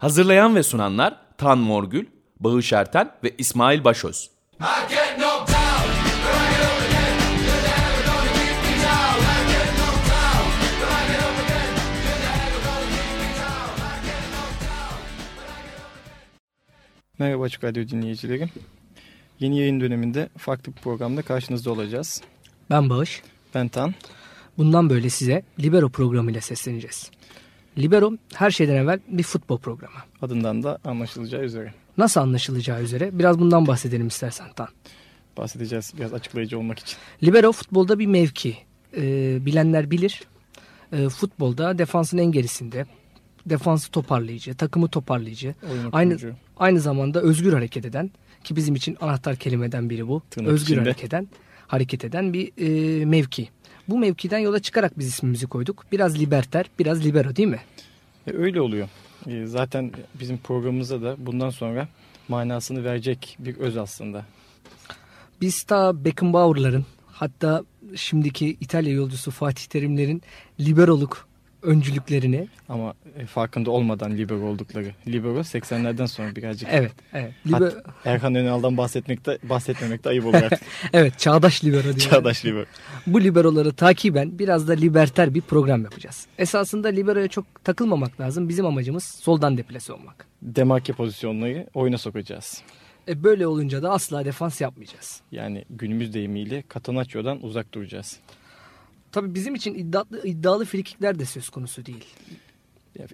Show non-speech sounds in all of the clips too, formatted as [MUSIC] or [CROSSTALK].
Hazırlayan ve sunanlar Tan Morgül, Bağış Erten ve İsmail Başöz. Merhaba Açık Radyo dinleyicileri. Yeni yayın döneminde farklı bir programda karşınızda olacağız. Ben Bağış. Ben Tan. Bundan böyle size Libero programıyla sesleneceğiz. Libero her şeyden evvel bir futbol programı. Adından da anlaşılacağı üzere. Nasıl anlaşılacağı üzere biraz bundan bahsedelim istersen Tan. Bahsedeceğiz biraz açıklayıcı olmak için. Libero futbolda bir mevki. Ee, bilenler bilir. Ee, futbolda defansın en gerisinde. Defansı toparlayıcı, takımı toparlayıcı. Oyunu Aynı kurucu. aynı zamanda özgür hareket eden ki bizim için anahtar kelimeden biri bu. Tırnak özgür içinde. hareket eden, hareket eden bir e, mevki. Bu mevkiden yola çıkarak biz ismimizi koyduk. Biraz liberter, biraz libero değil mi? E, öyle oluyor. E, zaten bizim programımıza da bundan sonra manasını verecek bir öz aslında. Biz ta Beckenbauer'ların hatta şimdiki İtalya yolcusu Fatih Terimler'in liberoluk öncülüklerini Ama e, farkında olmadan libero oldukları. Libero 80'lerden sonra birazcık. [LAUGHS] evet evet liber- Hat- Erkan Önal'dan bahsetmekte, bahsetmemek de ayıp olur artık. [LAUGHS] evet çağdaş libero diyor. Çağdaş libero. Bu liberoları takiben biraz da liberter bir program yapacağız. Esasında liberoya çok takılmamak lazım. Bizim amacımız soldan deplase olmak. Demarke pozisyonları oyuna sokacağız. E böyle olunca da asla defans yapmayacağız. Yani günümüz deyimiyle Catenaccio'dan uzak duracağız. Tabii bizim için iddialı, iddialı frikikler de söz konusu değil.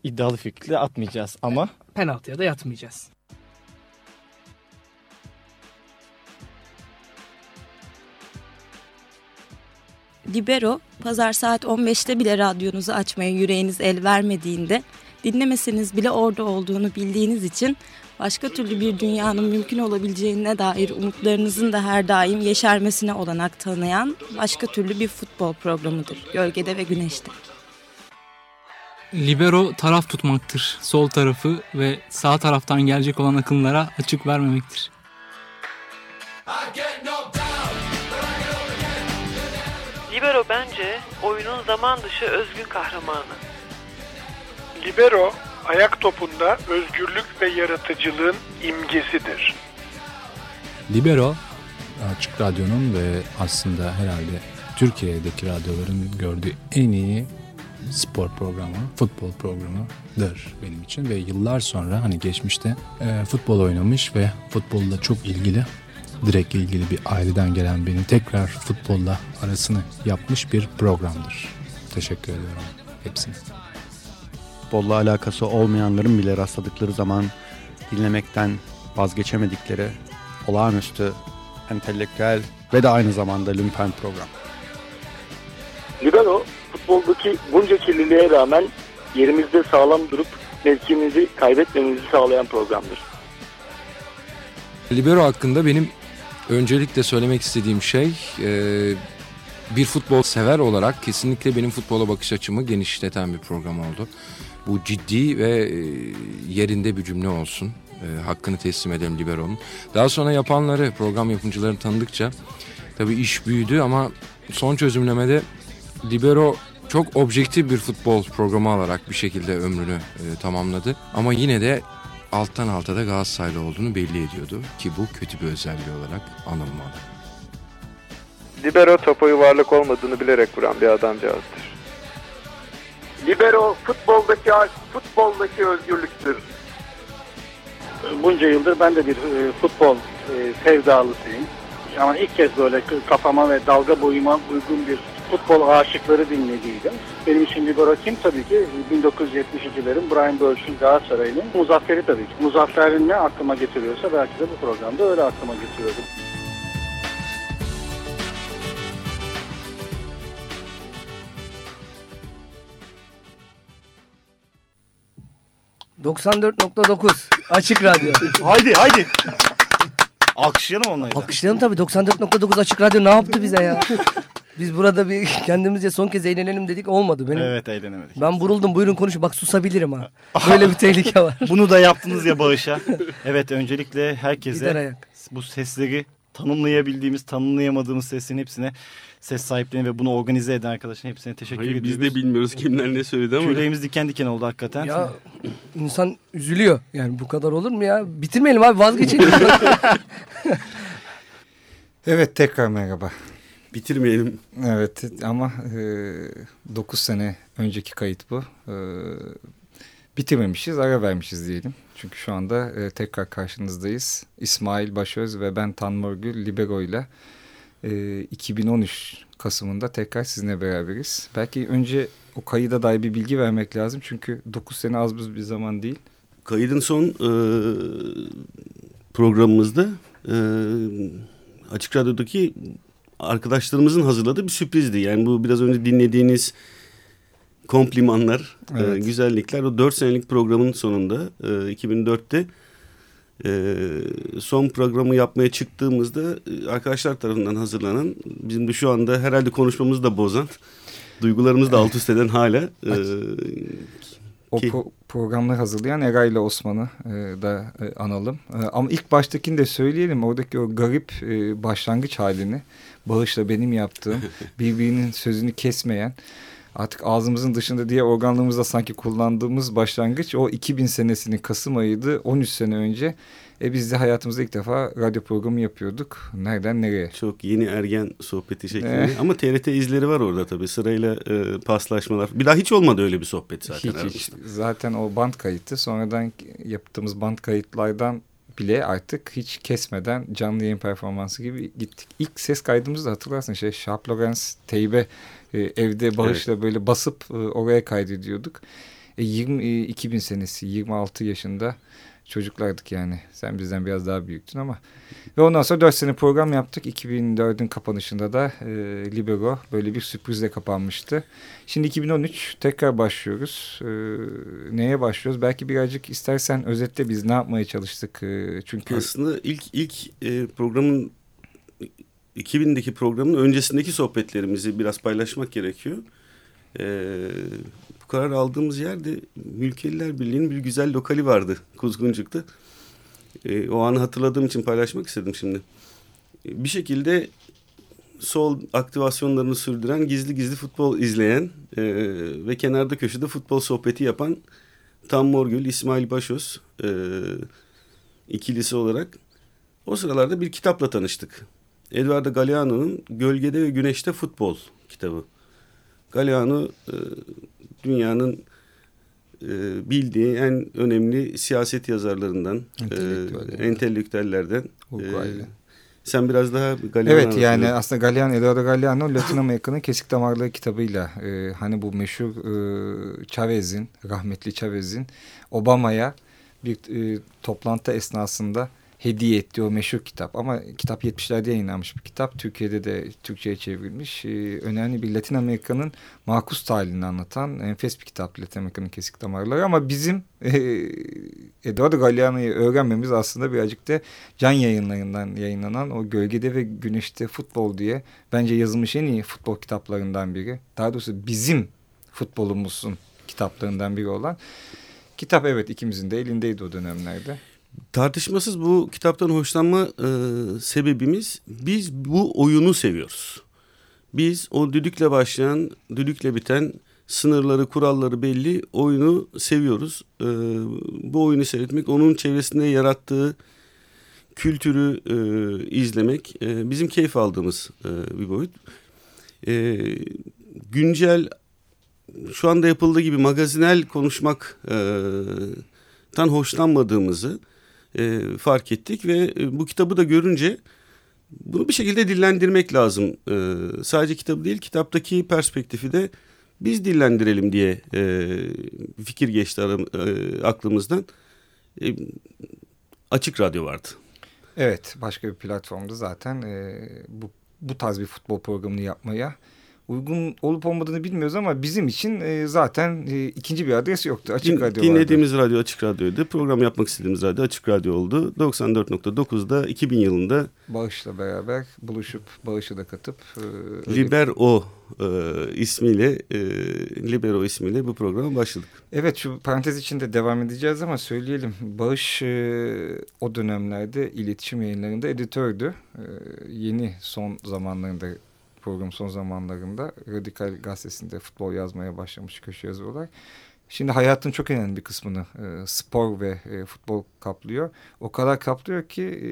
İddialı fikirle atmayacağız ama Penaltıya da yatmayacağız. Libero pazar saat 15'te bile radyonuzu açmaya yüreğiniz el vermediğinde dinlemeseniz bile orada olduğunu bildiğiniz için başka türlü bir dünyanın mümkün olabileceğine dair umutlarınızın da her daim yeşermesine olanak tanıyan başka türlü bir futbol programıdır. Gölgede ve güneşte. Libero taraf tutmaktır. Sol tarafı ve sağ taraftan gelecek olan akımlara açık vermemektir. Libero bence oyunun zaman dışı özgün kahramanı. Libero ayak topunda özgürlük ve yaratıcılığın imgesidir. Libero Açık Radyo'nun ve aslında herhalde Türkiye'deki radyoların gördüğü en iyi spor programı, futbol programıdır benim için ve yıllar sonra hani geçmişte e, futbol oynamış ve futbolla çok ilgili direkt ilgili bir aileden gelen benim tekrar futbolla arasını yapmış bir programdır. Teşekkür ediyorum hepsine. Futbolla alakası olmayanların bile rastladıkları zaman dinlemekten vazgeçemedikleri olağanüstü, entelektüel ve de aynı zamanda lümpen program. Libero futboldaki bunca kirliliğe rağmen yerimizde sağlam durup mevkimizi kaybetmemizi sağlayan programdır. Libero hakkında benim öncelikle söylemek istediğim şey e, bir futbol sever olarak kesinlikle benim futbola bakış açımı genişleten bir program oldu. Bu ciddi ve e, yerinde bir cümle olsun. E, hakkını teslim edelim Libero'nun. Daha sonra yapanları, program yapımcılarını tanıdıkça tabii iş büyüdü ama son çözümlemede Libero çok objektif bir futbol programı alarak bir şekilde ömrünü e, tamamladı. Ama yine de alttan alta da Galatasaraylı olduğunu belli ediyordu ki bu kötü bir özelliği olarak anılmalı. Libero topa yuvarlak olmadığını bilerek vuran bir adamcağızdır. Libero futboldaki futboldaki özgürlüktür. Bunca yıldır ben de bir e, futbol e, sevdalısıyım. Ama ilk kez böyle kafama ve dalga boyuma uygun bir futbol aşıkları dinlediydim. Benim için Libero kim? Tabii ki 1972'lerin Brian Burch'un Galatasaray'ın muzafferi tabii ki. Muzaffer'in ne aklıma getiriyorsa belki de bu programda öyle aklıma getiriyordu. 94.9 Açık Radyo. haydi haydi. Alkışlayalım onları. Alkışlayalım tabii 94.9 Açık Radyo ne yaptı bize ya? Biz burada bir kendimizce son kez eğlenelim dedik olmadı. Benim, Evet eğlenemedik. Ben vuruldum buyurun konuşun bak susabilirim ha. [LAUGHS] Böyle bir tehlike var. Bunu da yaptınız ya bağışa. Evet öncelikle herkese bu sesleri tanımlayabildiğimiz, tanımlayamadığımız sesin hepsine ses sahiplerine ve bunu organize eden arkadaşların hepsine teşekkür Hayır, ediyoruz. biz de bilmiyoruz kimler ne söyledi ama. Tüylerimiz diken diken oldu hakikaten. Ya insan üzülüyor. Yani bu kadar olur mu ya? Bitirmeyelim abi vazgeçelim. [LAUGHS] evet tekrar merhaba. Bitirmeyelim. Evet ama e, 9 sene önceki kayıt bu. E, bitirmemişiz ara vermişiz diyelim. Çünkü şu anda e, tekrar karşınızdayız. İsmail Başöz ve ben Tan Morgül Libero ile e, 2013 Kasım'ında tekrar sizinle beraberiz. Belki önce o kayıda dair bir bilgi vermek lazım. Çünkü 9 sene az bir zaman değil. Kaydın son e, programımızda e, Açık Radyo'daki arkadaşlarımızın hazırladığı bir sürprizdi. Yani bu biraz önce dinlediğiniz komplimanlar, e, evet. e, güzellikler o 4 senelik programın sonunda e, 2004'te e, son programı yapmaya çıktığımızda e, arkadaşlar tarafından hazırlanan bizim de şu anda herhalde konuşmamızı da bozan duygularımızı da alt üst eden hala e, o ki... pro programları hazırlayan Eray ile Osman'ı e, da e, analım. E, ama ilk baştakini de söyleyelim. Oradaki o garip e, başlangıç halini bağışla benim yaptığım [LAUGHS] birbirinin sözünü kesmeyen artık ağzımızın dışında diğer organlarımızda sanki kullandığımız başlangıç o 2000 senesinin Kasım ayıydı 13 sene önce. E biz de hayatımızda ilk defa radyo programı yapıyorduk. Nereden nereye? Çok yeni ergen sohbeti şeklinde. Eh. Ama TRT izleri var orada tabii. Sırayla e, paslaşmalar. Bir daha hiç olmadı öyle bir sohbet zaten. Hiç hiç. Zaten o band kayıtı. Sonradan yaptığımız band kayıtlardan bile artık hiç kesmeden canlı yayın performansı gibi gittik. İlk ses kaydımızı da hatırlarsın şey Sharp Lorenz teybe e, evde bağışla evet. böyle basıp e, oraya kaydediyorduk. E, 20, e, 2000 senesi 26 yaşında çocuklardık yani. Sen bizden biraz daha büyüktün ama. Ve ondan sonra 4 sene program yaptık. 2004'ün kapanışında da e, Libero böyle bir sürprizle kapanmıştı. Şimdi 2013 tekrar başlıyoruz. E, neye başlıyoruz? Belki birazcık istersen özetle biz ne yapmaya çalıştık? E, çünkü Aslında ilk ilk e, programın 2000'deki programın öncesindeki sohbetlerimizi biraz paylaşmak gerekiyor. Ee, bu karar aldığımız yerde Mülkeliler Birliği'nin bir güzel lokali vardı Kuzguncuk'ta. Ee, o anı hatırladığım için paylaşmak istedim şimdi. Ee, bir şekilde sol aktivasyonlarını sürdüren, gizli gizli futbol izleyen e, ve kenarda köşede futbol sohbeti yapan Tam Morgül, İsmail Başöz e, ikilisi olarak o sıralarda bir kitapla tanıştık. Eduardo Galeano'nun Gölgede ve Güneşte Futbol kitabı. Galeano e, dünyanın e, bildiği en önemli siyaset yazarlarından, Entelektüel e, entelektüellerden. E, sen biraz daha Galeano Evet yani aslında Galeano, Eduardo Galeano Latin Amerika'nın Kesik Damarları kitabıyla e, hani bu meşhur e, Chavez'in, rahmetli Chavez'in Obama'ya bir e, toplantı esnasında hediye ettiği o meşhur kitap. Ama kitap 70'lerde yayınlanmış bir kitap. Türkiye'de de Türkçe'ye çevrilmiş. Ee, önemli bir Latin Amerika'nın makus tarihini anlatan enfes bir kitap Latin Amerika'nın kesik damarları. Ama bizim e, Eduardo Galeano'yu öğrenmemiz aslında birazcık da can yayınlarından yayınlanan o Gölgede ve Güneşte Futbol diye bence yazılmış en iyi futbol kitaplarından biri. Daha doğrusu bizim futbolumuzun kitaplarından biri olan kitap evet ikimizin de elindeydi o dönemlerde. Tartışmasız bu kitaptan hoşlanma e, sebebimiz biz bu oyunu seviyoruz. Biz o düdükle başlayan, düdükle biten sınırları, kuralları belli oyunu seviyoruz. E, bu oyunu seyretmek, onun çevresinde yarattığı kültürü e, izlemek e, bizim keyif aldığımız e, bir boyut. E, güncel şu anda yapıldığı gibi magazinel konuşmaktan hoşlanmadığımızı e, fark ettik ve e, bu kitabı da görünce bunu bir şekilde dillendirmek lazım. E, sadece kitabı değil kitaptaki perspektifi de biz dillendirelim diye e, fikir geçti e, aklımızdan. E, açık radyo vardı. Evet başka bir platformda zaten e, bu, bu tarz bir futbol programını yapmaya uygun olup olmadığını bilmiyoruz ama bizim için e, zaten e, ikinci bir adres yoktu. Açık Din, radyo Dinlediğimiz vardı. radyo Açık Radyo'ydu. Program yapmak istediğimiz radyo Açık Radyo oldu. 94.9'da 2000 yılında Bağış'la beraber buluşup Bağış'ı da katıp e, Libero e, ismiyle e, Libero ismiyle bu programa başladık. Evet şu parantez içinde devam edeceğiz ama söyleyelim. Bağış e, o dönemlerde iletişim yayınlarında editördü. E, yeni son zamanlarında program son zamanlarında Radikal Gazetesi'nde futbol yazmaya başlamış köşe yazı olarak. Şimdi hayatın çok önemli bir kısmını e, spor ve e, futbol kaplıyor. O kadar kaplıyor ki e,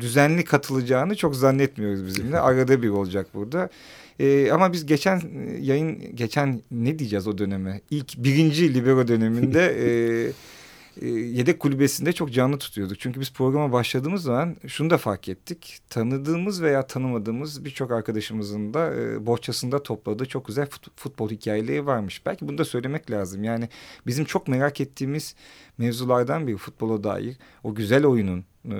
düzenli katılacağını çok zannetmiyoruz bizimle. [LAUGHS] Arada bir olacak burada. E, ama biz geçen yayın, geçen ne diyeceğiz o döneme? İlk birinci libero döneminde... [LAUGHS] E, e, yedek kulübesinde çok canlı tutuyorduk. Çünkü biz programa başladığımız zaman şunu da fark ettik. Tanıdığımız veya tanımadığımız birçok arkadaşımızın da e, bohçasında topladığı çok güzel fut, futbol hikayeleri varmış. Belki bunu da söylemek lazım. Yani bizim çok merak ettiğimiz mevzulardan bir futbola dair o güzel oyunun e,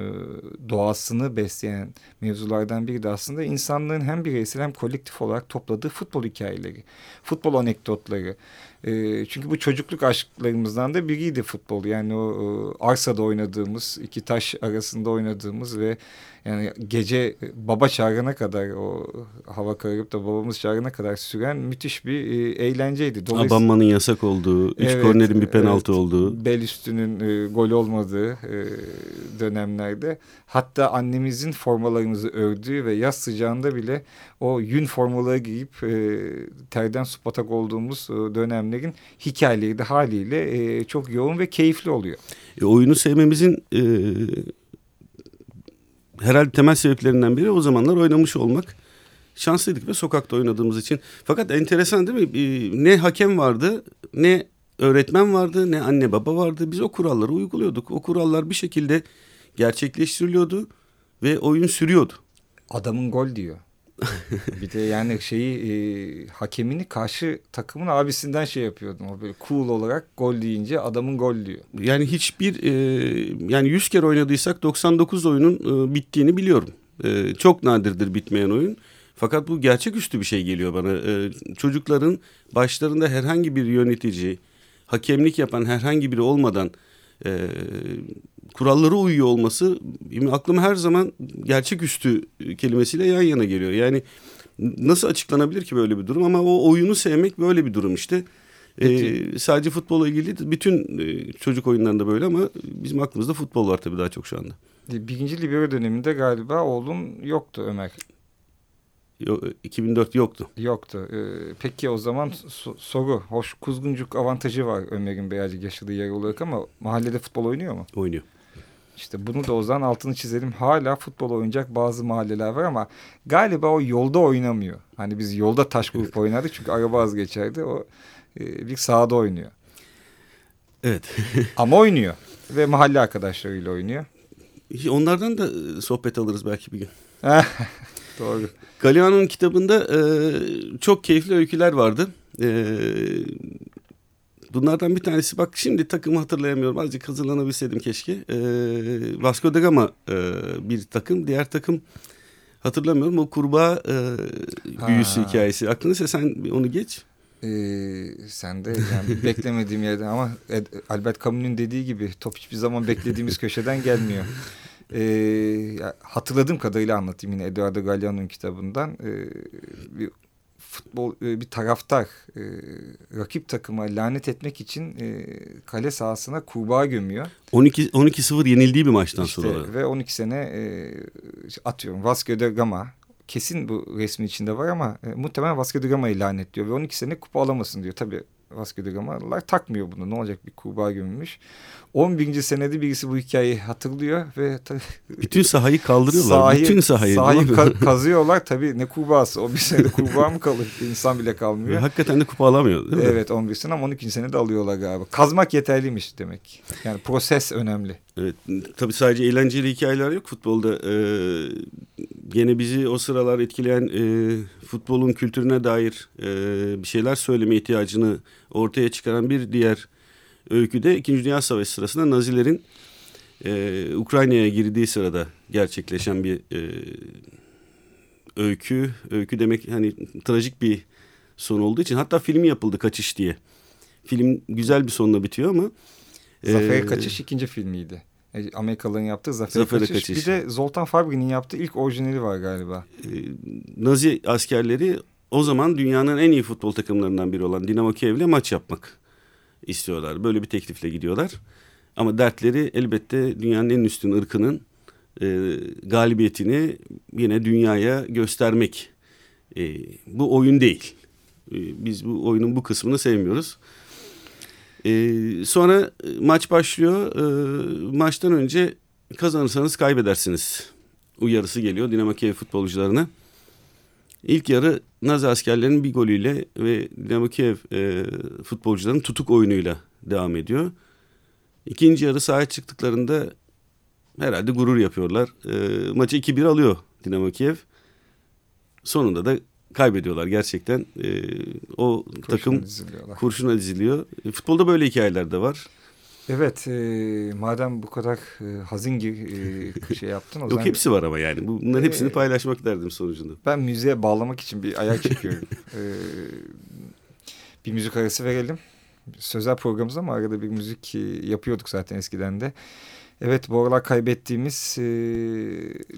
doğasını besleyen mevzulardan biri de aslında insanlığın hem bireysel hem kolektif olarak topladığı futbol hikayeleri, futbol anekdotları. E, çünkü bu çocukluk aşklarımızdan da biriydi futbol. Yani o e, arsada oynadığımız, iki taş arasında oynadığımız ve yani gece baba çağırana kadar o hava kararıp da babamız çağırana kadar süren müthiş bir e, eğlenceydi. Abanmanın yasak olduğu, üç evet, kornerin bir penaltı evet, olduğu. Bel üstünün e, gol olmadığı e, dönemlerde. Hatta annemizin formalarımızı ördüğü ve yaz sıcağında bile o yün formaları giyip e, terden su patak olduğumuz e, dönemlerin hikayeleri de haliyle e, çok yoğun ve keyifli oluyor. E, oyunu sevmemizin e, herhalde temel sebeplerinden biri o zamanlar oynamış olmak. Şanslıydık ve sokakta oynadığımız için. Fakat enteresan değil mi? Ne hakem vardı, ne öğretmen vardı, ne anne baba vardı. Biz o kuralları uyguluyorduk. O kurallar bir şekilde gerçekleştiriliyordu ve oyun sürüyordu. Adamın gol diyor. Bir de yani şeyi e, hakemini karşı takımın abisinden şey yapıyordum. O böyle cool olarak gol deyince adamın gol diyor. Yani hiçbir e, yani 100 kere oynadıysak 99 oyunun e, bittiğini biliyorum. E, çok nadirdir bitmeyen oyun. Fakat bu gerçeküstü bir şey geliyor bana. E, çocukların başlarında herhangi bir yönetici, hakemlik yapan herhangi biri olmadan e, kurallara uyuyor olması aklıma her zaman gerçeküstü kelimesiyle yan yana geliyor. Yani nasıl açıklanabilir ki böyle bir durum ama o oyunu sevmek böyle bir durum işte. Ee, sadece futbolla ilgili bütün e, çocuk oyunlarında böyle ama bizim aklımızda futbol var tabii daha çok şu anda. Birinci libero döneminde galiba oğlum yoktu Ömer. 2004 yoktu. Yoktu. Ee, peki o zaman so soru. Hoş kuzguncuk avantajı var Ömer'in birazcık yaşadığı yer olarak ama mahallede futbol oynuyor mu? Oynuyor. İşte bunu da o zaman altını çizelim. Hala futbol oynayacak bazı mahalleler var ama galiba o yolda oynamıyor. Hani biz yolda taş grup oynardık çünkü araba az geçerdi. O e, bir sahada oynuyor. Evet. [LAUGHS] ama oynuyor ve mahalle arkadaşlarıyla oynuyor. Onlardan da e, sohbet alırız belki bir gün. [LAUGHS] Doğru. Galeano'nun kitabında e, çok keyifli öyküler vardı. E, bunlardan bir tanesi bak şimdi takımı hatırlayamıyorum. Azıcık hazırlanabilseydim keşke. E, Vasco da Gama e, bir takım. Diğer takım hatırlamıyorum. O kurbağa e, büyüsü ha. hikayesi. Aklınızsa sen onu geç. Ee, sen de yani [LAUGHS] beklemediğim yerden ama Albert Camus'un dediği gibi top hiçbir zaman beklediğimiz [LAUGHS] köşeden gelmiyor. E, hatırladığım kadarıyla anlatayım yine Eduardo Galeano'nun kitabından. E, bir futbol e, bir taraftar e, rakip takıma lanet etmek için e, kale sahasına kurbağa gömüyor. 12 12-0 yenildiği bir maçtan işte, sonra. Ve 12 sene e, atıyorum Vasco da Gama kesin bu resmin içinde var ama e, muhtemelen Vasco da Gama'yı lanetliyor ve 12 sene kupa alamasın diyor. Tabii Vasco da Gama'lılar takmıyor bunu. Ne olacak bir kurbağa gömülmüş. 11. senede birisi bu hikayeyi hatırlıyor ve bütün sahayı kaldırıyorlar. Sahayı, bütün sahayı. Sahayı ka [LAUGHS] kazıyorlar tabii ne. O bir senede kurbağa mı kalır? İnsan bile kalmıyor. Ve hakikaten de kupa alamıyor değil mi? Evet 11 sene ama 12. senede alıyorlar galiba. Kazmak yeterliymiş demek. Yani proses önemli. Evet tabii sadece eğlenceli hikayeler yok futbolda. Ee, gene bizi o sıralar etkileyen e, futbolun kültürüne dair e, bir şeyler söyleme ihtiyacını ortaya çıkaran bir diğer öyküde İkinci Dünya Savaşı sırasında Nazilerin e, Ukrayna'ya girdiği sırada gerçekleşen bir e, öykü. Öykü demek hani trajik bir son olduğu için hatta film yapıldı Kaçış diye. Film güzel bir sonla bitiyor ama. Zafer e, Kaçış ikinci filmiydi. E, Amerikalıların yaptığı Zafer, Zafer Kaçış. Kaçış. Bir de Zoltan Fabri'nin yaptığı ilk orijinali var galiba. E, Nazi askerleri o zaman dünyanın en iyi futbol takımlarından biri olan Dinamo Kiev'le maç yapmak istiyorlar. Böyle bir teklifle gidiyorlar. Ama dertleri elbette dünyanın en üstün ırkının e, galibiyetini yine dünyaya göstermek. E, bu oyun değil. E, biz bu oyunun bu kısmını sevmiyoruz. E, sonra e, maç başlıyor. E, maçtan önce kazanırsanız kaybedersiniz. Uyarısı geliyor Dinamo Kiev futbolcularına. İlk yarı Nazi askerlerinin bir golüyle ve Dinamo Kiev e, futbolcuların tutuk oyunuyla devam ediyor. İkinci yarı sahaya çıktıklarında herhalde gurur yapıyorlar. E, maçı 2-1 alıyor Dinamo Kiev. Sonunda da kaybediyorlar gerçekten. E, o kurşuna takım diziliyorlar. kurşuna diziliyor. E, futbolda böyle hikayeler de var. Evet, e, madem bu kadar e, hazin e, [LAUGHS] şey yaptın o Yok zaman... hepsi var ama yani. Bunların hepsini paylaşmak derdim sonucunda. Ben müziğe bağlamak için bir ayak çekiyorum. [LAUGHS] e, bir müzik arası verelim. Sözel programımız ama arada bir müzik e, yapıyorduk zaten eskiden de. Evet, bu aralar kaybettiğimiz e,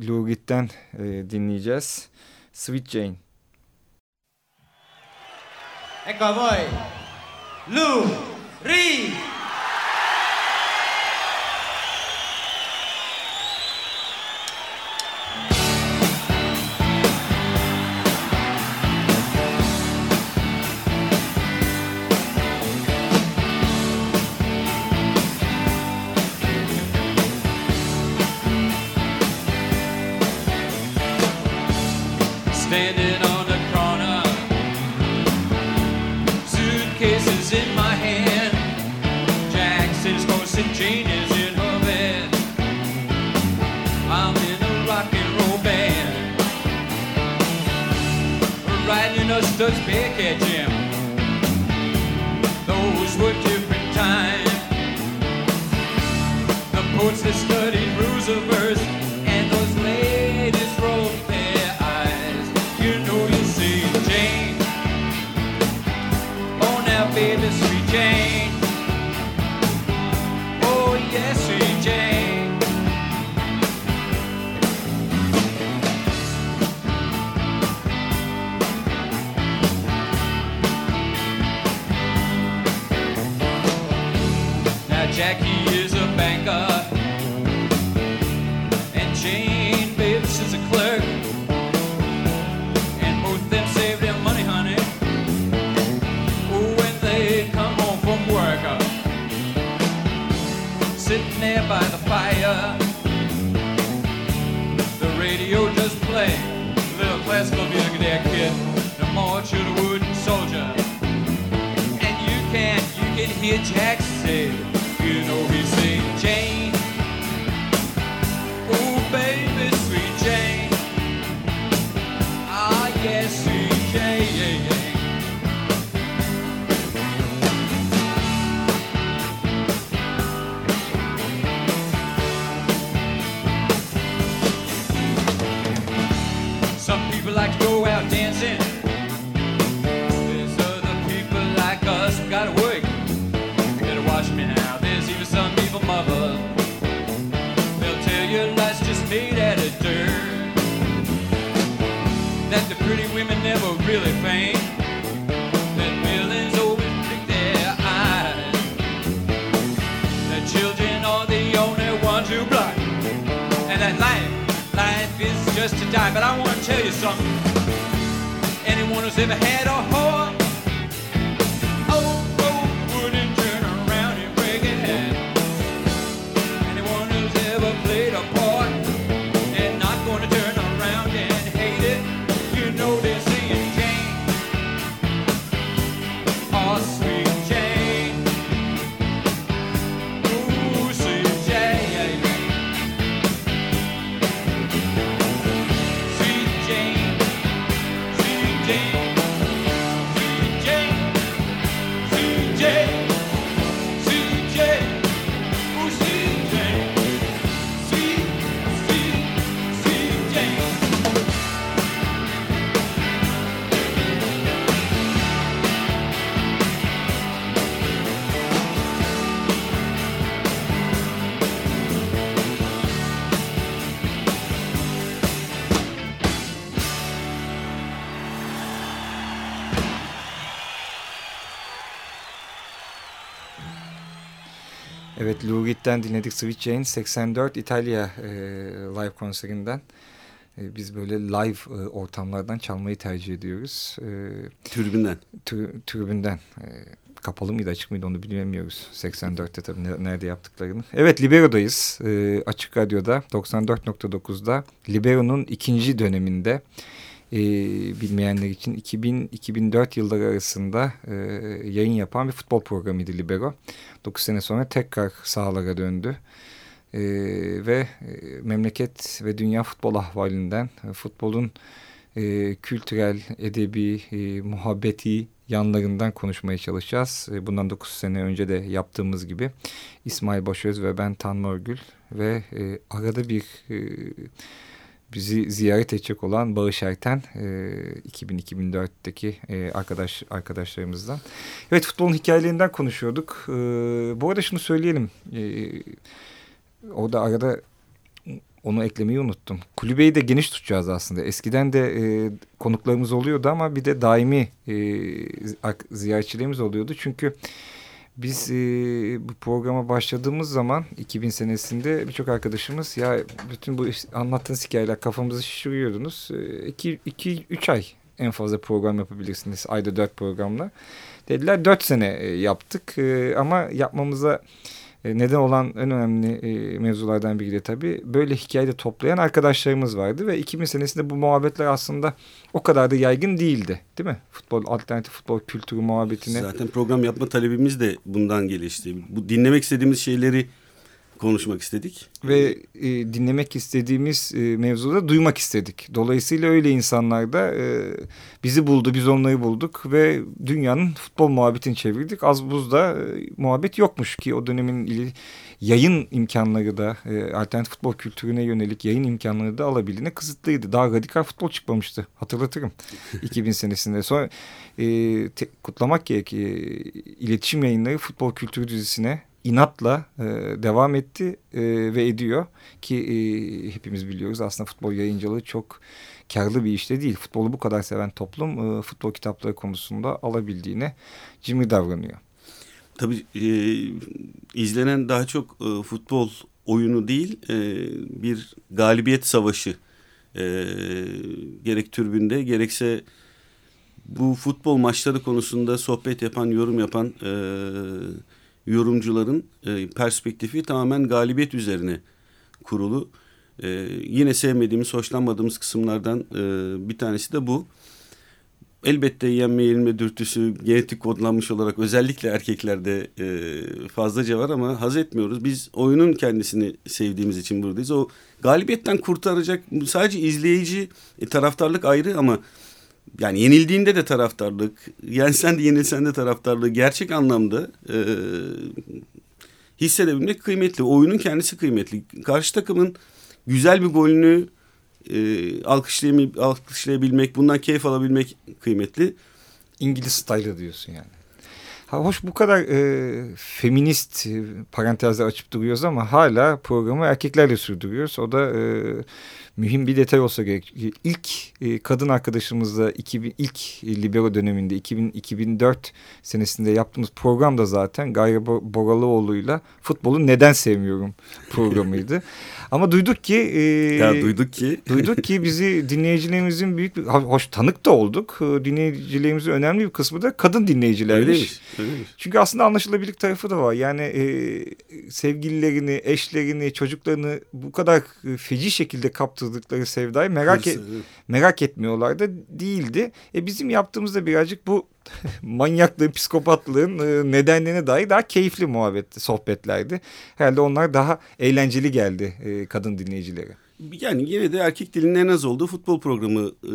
Lou Reed'den e, dinleyeceğiz. Sweet Jane. Ecco voi, Lou Reed! Beer Kitchen. That life, life is just to die. But I want to tell you something. Anyone who's ever had a whore. Evet Lou Reed'den dinledik Sweet Jane 84 İtalya e, live konserinden. E, biz böyle live e, ortamlardan çalmayı tercih ediyoruz. E, Tribünden. Tür, tribünden. E, kapalı mıydı açık mıydı onu bilemiyoruz. 84'te tabii nerede yaptıklarını. Evet Libero'dayız. E, açık Radyo'da 94.9'da Libero'nun ikinci döneminde e, bilmeyenler için 2000-2004 yılları arasında e, yayın yapan bir futbol programıydı Libero. 9 sene sonra tekrar sahalara döndü. E, ve memleket ve dünya futbol ahvalinden e, futbolun e, kültürel, edebi, e, muhabbeti yanlarından konuşmaya çalışacağız. E, bundan 9 sene önce de yaptığımız gibi İsmail Başöz ve ben Tan Morgül ve e, arada bir e, bizi ziyaret edecek olan Bağış Erten e, 2000-2004'teki e, arkadaş arkadaşlarımızdan. Evet futbolun hikayelerinden konuşuyorduk. E, bu arada şunu söyleyelim. E, orada arada onu eklemeyi unuttum. Kulübeyi de geniş tutacağız aslında. Eskiden de e, konuklarımız oluyordu ama bir de daimi e, ziyaretçilerimiz oluyordu. Çünkü biz e, bu programa başladığımız zaman 2000 senesinde birçok arkadaşımız ya bütün bu anlattığınız hikayeler kafamızı şişiriyordunuz. 2-3 ay en fazla program yapabilirsiniz. Ayda 4 programla. Dediler 4 sene e, yaptık e, ama yapmamıza e, neden olan en önemli e, mevzulardan biri de tabii böyle hikayede toplayan arkadaşlarımız vardı ve 2000 senesinde bu muhabbetler aslında o kadar da yaygın değildi değil mi? Futbol, alternatif futbol kültürü muhabbetine. Zaten program yapma talebimiz de bundan gelişti. Bu dinlemek istediğimiz şeyleri konuşmak istedik. Ve e, dinlemek istediğimiz e, mevzuda duymak istedik. Dolayısıyla öyle insanlar da e, bizi buldu, biz onları bulduk ve dünyanın futbol muhabbetini çevirdik. Az buzda e, muhabbet yokmuş ki o dönemin ili, yayın imkanları da e, alternatif futbol kültürüne yönelik yayın imkanları da alabildiğine kısıtlıydı. Daha radikal futbol çıkmamıştı hatırlatırım [LAUGHS] 2000 senesinde. Sonra e, te, kutlamak gerek e, iletişim yayınları futbol kültürü dizisine inatla e, devam etti e, ve ediyor ki e, hepimiz biliyoruz aslında futbol yayıncılığı çok karlı bir işte değil. Futbolu bu kadar seven toplum e, futbol kitapları konusunda alabildiğine cimri davranıyor. Tabii e, izlenen daha çok e, futbol oyunu değil e, bir galibiyet savaşı e, gerek türbünde gerekse bu futbol maçları konusunda sohbet yapan yorum yapan e, yorumcuların e, perspektifi tamamen galibiyet üzerine kurulu. E, yine sevmediğimiz, hoşlanmadığımız kısımlardan e, bir tanesi de bu. Elbette yenme yenilme dürtüsü genetik kodlanmış olarak özellikle erkeklerde e, fazlaca var ama haz etmiyoruz. Biz oyunun kendisini sevdiğimiz için buradayız. O galibiyetten kurtaracak sadece izleyici e, taraftarlık ayrı ama yani yenildiğinde de taraftarlık, yensen de yenilsen de taraftarlığı gerçek anlamda e, hissedebilmek kıymetli. Oyunun kendisi kıymetli. Karşı takımın güzel bir golünü e, alkışlayabilmek, bundan keyif alabilmek kıymetli. İngiliz style'ı diyorsun yani. Ha, hoş bu kadar e, feminist e, açıp duruyoruz ama hala programı erkeklerle sürdürüyoruz. O da e, mühim bir detay olsa gerek. İlk e, kadın arkadaşımızla 2000, ilk e, libero döneminde 2000, 2004 senesinde yaptığımız program da zaten Gaye Boralıoğlu'yla futbolu neden sevmiyorum programıydı. [LAUGHS] Ama duyduk ki e, ya duyduk ki [LAUGHS] duyduk ki bizi dinleyicilerimizin büyük bir hoş tanık da olduk. E, dinleyicilerimizin önemli bir kısmı da kadın dinleyicilermiş. Öyleymiş, öyleymiş. Çünkü aslında anlaşılabilir tarafı da var. Yani e, sevgililerini, eşlerini, çocuklarını bu kadar feci şekilde kaptırdıkları sevdayı merak et, merak etmiyorlar da değildi. E bizim yaptığımızda birazcık bu [LAUGHS] manyaklığın, psikopatlığın e, nedenlerine dair daha keyifli muhabbet, sohbetlerdi. Herhalde onlar daha eğlenceli geldi e, kadın dinleyicilere. Yani yine de erkek dilinin en az olduğu futbol programı e,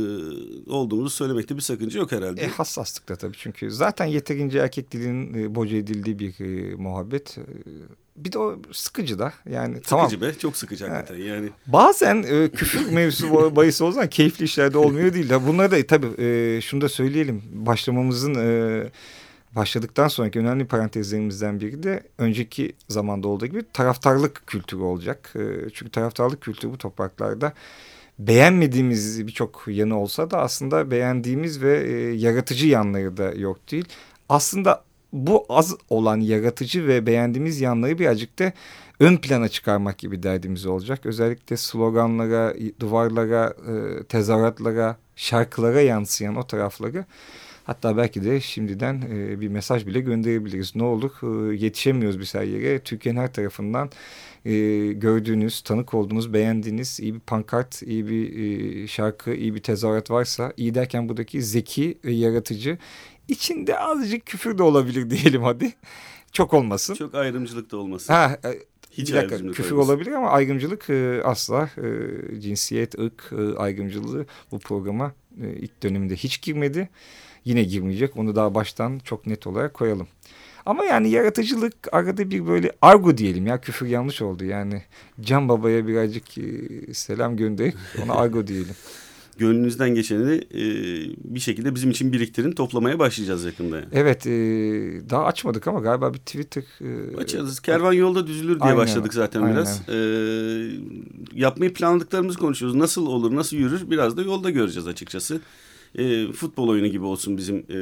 olduğumuzu söylemekte bir sakınca yok herhalde. E, hassaslıkla tabii çünkü zaten yeterince erkek dilinin e, boca edildiği bir e, muhabbet. E, bir de o sıkıcı da yani sıkıcı tamam. be çok sıkıcı hakikaten yani. Bazen e, küfür mevzusu bahisi o zaman keyifli işlerde olmuyor değil. de Bunları da tabii e, şunu da söyleyelim başlamamızın e, başladıktan sonraki önemli parantezlerimizden biri de önceki zamanda olduğu gibi taraftarlık kültürü olacak. E, çünkü taraftarlık kültürü bu topraklarda beğenmediğimiz birçok yanı olsa da aslında beğendiğimiz ve e, yaratıcı yanları da yok değil. Aslında bu az olan yaratıcı ve beğendiğimiz yanları birazcık da ön plana çıkarmak gibi derdimiz olacak. Özellikle sloganlara, duvarlara, e, tezahüratlara, şarkılara yansıyan o tarafları Hatta belki de şimdiden e, bir mesaj bile gönderebiliriz. Ne olur e, yetişemiyoruz biz her yere. Türkiye'nin her tarafından e, gördüğünüz, tanık olduğunuz, beğendiğiniz iyi bir pankart, iyi bir e, şarkı, iyi bir tezahürat varsa iyi derken buradaki zeki ve yaratıcı içinde azıcık küfür de olabilir [LAUGHS] diyelim hadi. Çok olmasın. Çok ayrımcılık da olmasın. Ha, e, Hiç bir dakika, küfür olmasın. olabilir ama ayrımcılık e, asla e, cinsiyet, ırk e, ayrımcılığı bu programa e, ilk döneminde hiç girmedi. Yine girmeyecek. Onu daha baştan çok net olarak koyalım. Ama yani yaratıcılık arada bir böyle argo diyelim ya küfür yanlış oldu. Yani Can Baba'ya birazcık e, selam gönderip ona argo diyelim. [LAUGHS] Gönlünüzden geçeni e, bir şekilde bizim için biriktirin toplamaya başlayacağız yakında. Yani. Evet e, daha açmadık ama galiba bir Twitter... E, Açarız. Kervan yolda düzülür diye Aynen, başladık zaten aynen. biraz. E, yapmayı planladıklarımızı konuşuyoruz. Nasıl olur, nasıl yürür biraz da yolda göreceğiz açıkçası. E, futbol oyunu gibi olsun bizim e,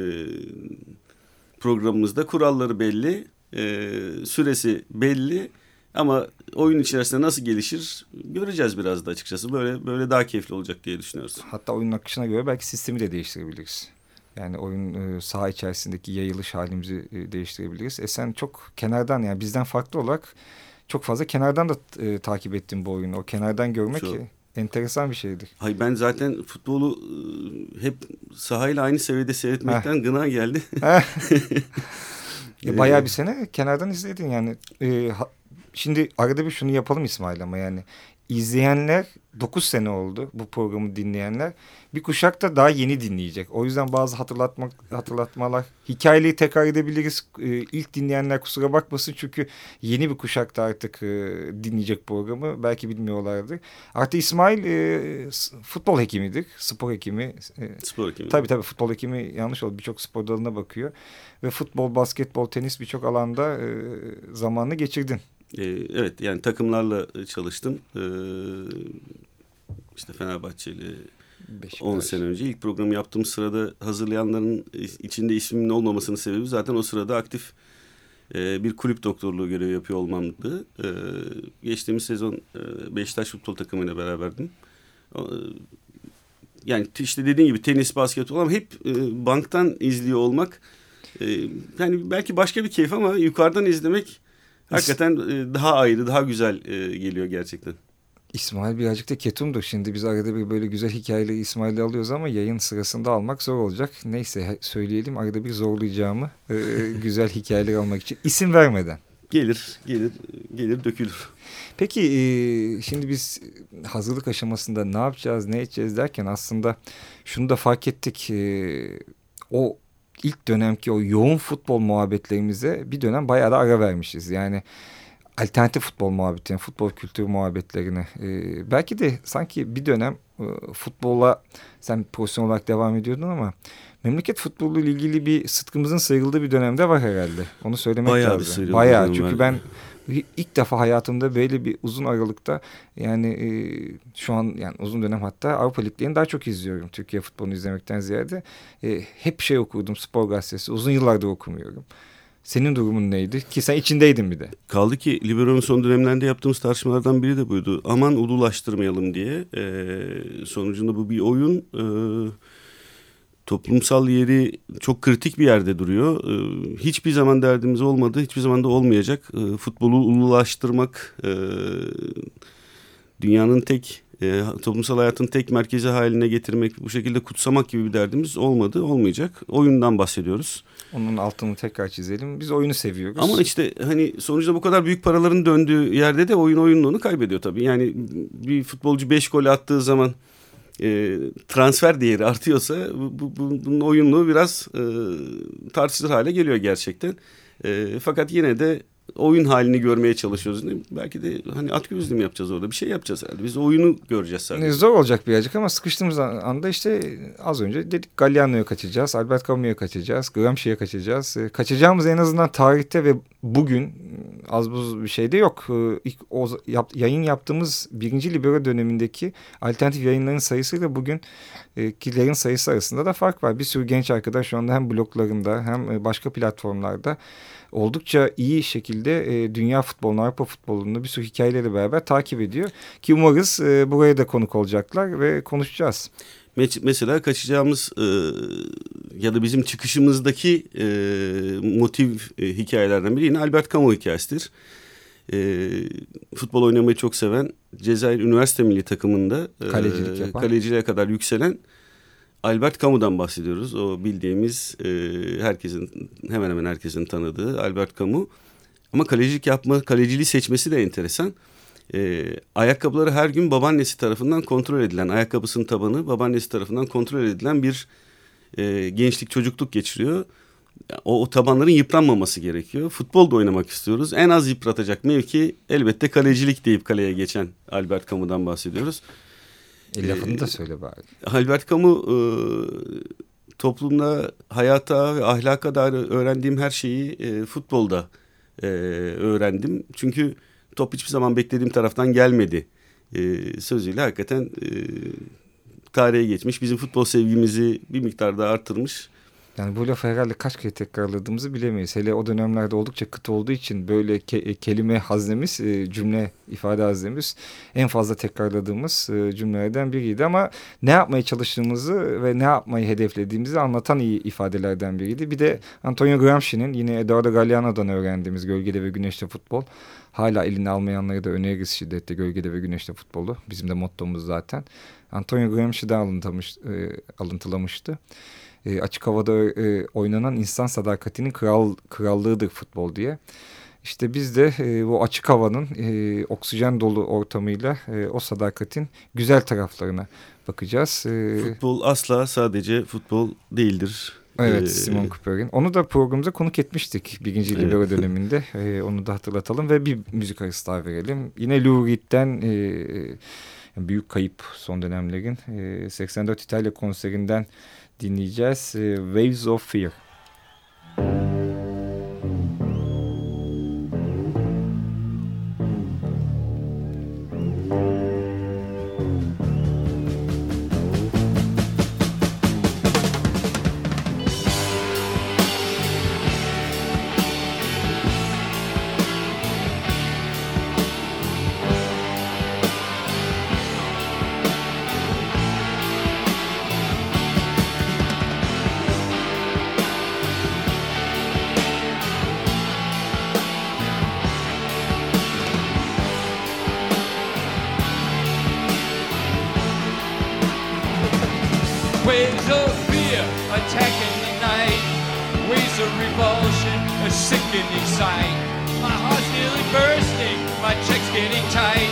programımızda. Kuralları belli, e, süresi belli. Ama oyun içerisinde nasıl gelişir göreceğiz biraz da açıkçası. Böyle böyle daha keyifli olacak diye düşünüyoruz. Hatta oyunun akışına göre belki sistemi de değiştirebiliriz. Yani oyun e, saha içerisindeki yayılış halimizi e, değiştirebiliriz. E sen çok kenardan yani bizden farklı olarak çok fazla kenardan da e, takip ettim bu oyunu. O kenardan görmek Çok. Enteresan bir şeydir. Hayır ben zaten futbolu e, hep sahayla aynı seviyede seyretmekten gına geldi. [LAUGHS] [LAUGHS] E, bayağı bir sene kenardan izledin yani. E, ha- şimdi arada bir şunu yapalım İsmail ama yani izleyenler 9 sene oldu bu programı dinleyenler. Bir kuşak da daha yeni dinleyecek. O yüzden bazı hatırlatma, hatırlatmalar, hikayeyi tekrar edebiliriz. E, ilk dinleyenler kusura bakmasın çünkü yeni bir kuşak da artık e, dinleyecek programı. Belki bilmiyorlardır. Artı İsmail e, futbol hekimidir, spor hekimi. E, Spor hekimi. Tabii tabii futbol hekimi yanlış oldu. Birçok spor dalına bakıyor. Ve futbol, basketbol, tenis birçok alanda e, zamanını geçirdin. Ee, evet yani takımlarla çalıştım. Ee, işte Fenerbahçeli 10 sene önce ilk programı yaptığım sırada hazırlayanların içinde ismimin olmamasının sebebi zaten o sırada aktif e, bir kulüp doktorluğu görevi yapıyor olmamdı. Ee, geçtiğimiz sezon e, Beşiktaş futbol takımıyla beraberdim. E, Yani işte dediğin gibi tenis, basketbol ama hep e, banktan izliyor olmak e, yani belki başka bir keyif ama yukarıdan izlemek hakikaten e, daha ayrı, daha güzel e, geliyor gerçekten. İsmail birazcık da ketumdur. Şimdi biz arada bir böyle güzel hikayeleri İsmail'de alıyoruz ama yayın sırasında almak zor olacak. Neyse söyleyelim arada bir zorlayacağımı e, [LAUGHS] güzel hikayeler almak için isim vermeden. Gelir, gelir, gelir dökülür. Peki e, şimdi biz hazırlık aşamasında ne yapacağız, ne edeceğiz derken aslında şunu da fark ettik. E, o ilk dönemki o yoğun futbol muhabbetlerimize bir dönem bayağı da ara vermişiz. Yani alternatif futbol muhabbetlerine, futbol kültürü muhabbetlerine. E, belki de sanki bir dönem e, futbola sen profesyonel olarak devam ediyordun ama memleket futbolu ile ilgili bir sıtkımızın sıyrıldığı bir dönemde var herhalde. Onu söylemek Bayağı bir lazım. sıyrıldı Bayağı çünkü var. ben ilk defa hayatımda böyle bir uzun aralıkta yani e, şu an yani uzun dönem hatta Avrupa Liglerini daha çok izliyorum. Türkiye futbolunu izlemekten ziyade e, hep şey okurdum spor gazetesi. Uzun yıllardır okumuyorum. Senin durumun neydi? Ki sen içindeydin bir de. Kaldı ki Libero'nun son dönemlerde yaptığımız tartışmalardan biri de buydu. Aman ululaştırmayalım diye. Ee, sonucunda bu bir oyun. Ee, toplumsal yeri çok kritik bir yerde duruyor. Ee, hiçbir zaman derdimiz olmadı. Hiçbir zaman da olmayacak. Ee, futbolu ululaştırmak e, dünyanın tek e, toplumsal hayatın tek merkezi haline getirmek, bu şekilde kutsamak gibi bir derdimiz olmadı, olmayacak. Oyundan bahsediyoruz. Onun altını tekrar çizelim. Biz oyunu seviyoruz. Ama işte hani sonuçta bu kadar büyük paraların döndüğü yerde de oyun oyunluğunu kaybediyor tabii. Yani bir futbolcu 5 gol attığı zaman e, transfer değeri artıyorsa bu, bu- bu- bunun oyunluğu biraz e, tartışılır hale geliyor gerçekten. E, fakat yine de oyun halini görmeye çalışıyoruz. Ne- Belki de hani mü yapacağız orada bir şey yapacağız herhalde. Biz oyunu göreceğiz sadece. Zor olacak birazcık ama sıkıştığımız an- anda işte az önce dedik Galliano'ya kaçacağız, Albert Camus'a kaçacağız, Gramsci'ye kaçacağız. E, Kaçacağımız en azından tarihte ve bugün e, az buz bir şey de yok. E, İlk o yap- yayın yaptığımız birinci libero dönemindeki alternatif yayınların sayısıyla bugün e, kilerin sayısı arasında da fark var. Bir sürü genç arkadaş şu anda hem bloglarında hem başka platformlarda oldukça iyi şekilde e, dünya futbolunu, Avrupa futbolunu bir sürü hikayeyle beraber takip ediyor. Ki umarız e, buraya da konuk olacaklar ve konuşacağız. mesela kaçacağımız e, ya da bizim çıkışımızdaki e, motiv e, hikayelerden biri yine Albert Camus hikayesidir. E, futbol oynamayı çok seven Cezayir Üniversite Milli Takımında e, kaleciliğe kadar yükselen Albert Camus'dan bahsediyoruz. O bildiğimiz e, herkesin hemen hemen herkesin tanıdığı Albert Camus. Ama kalecilik yapma, kaleciliği seçmesi de enteresan. E, ayakkabıları her gün babaannesi tarafından kontrol edilen, ayakkabısının tabanı babaannesi tarafından kontrol edilen bir e, gençlik, çocukluk geçiriyor. O, o tabanların yıpranmaması gerekiyor. Futbol da oynamak istiyoruz. En az yıpratacak mevki elbette kalecilik deyip kaleye geçen Albert Camus'dan bahsediyoruz. E, lafını da söyle bari. Albert Camus e, toplumda hayata ve ahlaka dair öğrendiğim her şeyi e, futbolda e, öğrendim. Çünkü top hiçbir zaman beklediğim taraftan gelmedi e, sözüyle hakikaten e, tarihe geçmiş. Bizim futbol sevgimizi bir miktar daha artırmış. Yani bu lafı herhalde kaç kere tekrarladığımızı bilemeyiz. Hele o dönemlerde oldukça kıt olduğu için böyle ke kelime haznemiz, e, cümle ifade haznemiz en fazla tekrarladığımız e, cümlelerden biriydi. Ama ne yapmaya çalıştığımızı ve ne yapmayı hedeflediğimizi anlatan iyi ifadelerden biriydi. Bir de Antonio Gramsci'nin yine Eduardo Galeano'dan öğrendiğimiz Gölgede ve Güneşte Futbol. Hala eline almayanlara da öneririz şiddette Gölgede ve Güneşte Futbolu. Bizim de mottomuz zaten. Antonio Gramsci'den alıntılamış, e, alıntılamıştı e, açık havada e, oynanan insan sadakatinin kral krallığıdır futbol diye. İşte biz de e, bu açık havanın e, oksijen dolu ortamıyla e, o sadakatin güzel taraflarına bakacağız. E, futbol asla sadece futbol değildir. Evet ee, Simon Cooper'in. Onu da programımıza konuk etmiştik birinci evet. libero [LAUGHS] döneminde. Ee, onu da hatırlatalım ve bir müzik arası daha verelim. Yine Lou Reed'den e, büyük kayıp son dönemlerin e, 84 İtalya konserinden dinleyeceğiz. E, Waves of Fear. Waves of fear attacking the night. Waves of revulsion, a sickening sight. My heart's nearly bursting, my check's getting tight.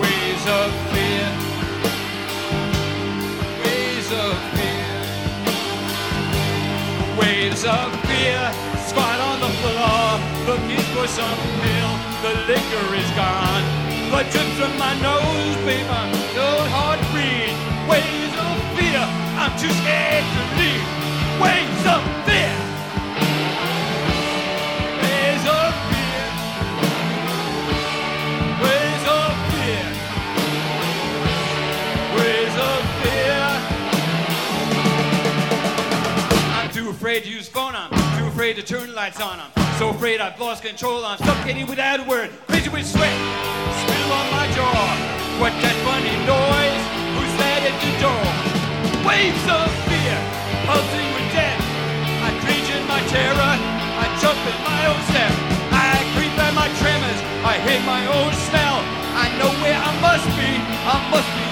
Waves of fear. Waves of fear. Waves of fear. Squat on the floor, looking for some pill. The liquor is gone. Blood drips from my nose, baby. Old heart breathe. Waves too scared to leave. Waves of fear. Waves of fear. Waves of fear. Waves of fear. I'm too afraid to use phone. I'm too afraid to turn lights on. I'm so afraid I've lost control. I'm suffocating without a word. Crazy with sweat. Spill on my jaw. What that funny noise? Who's that at the door? Waves of fear, pulsing with death. I cringe in my terror, I jump in my own step. I creep at my tremors, I hate my own smell. I know where I must be, I must be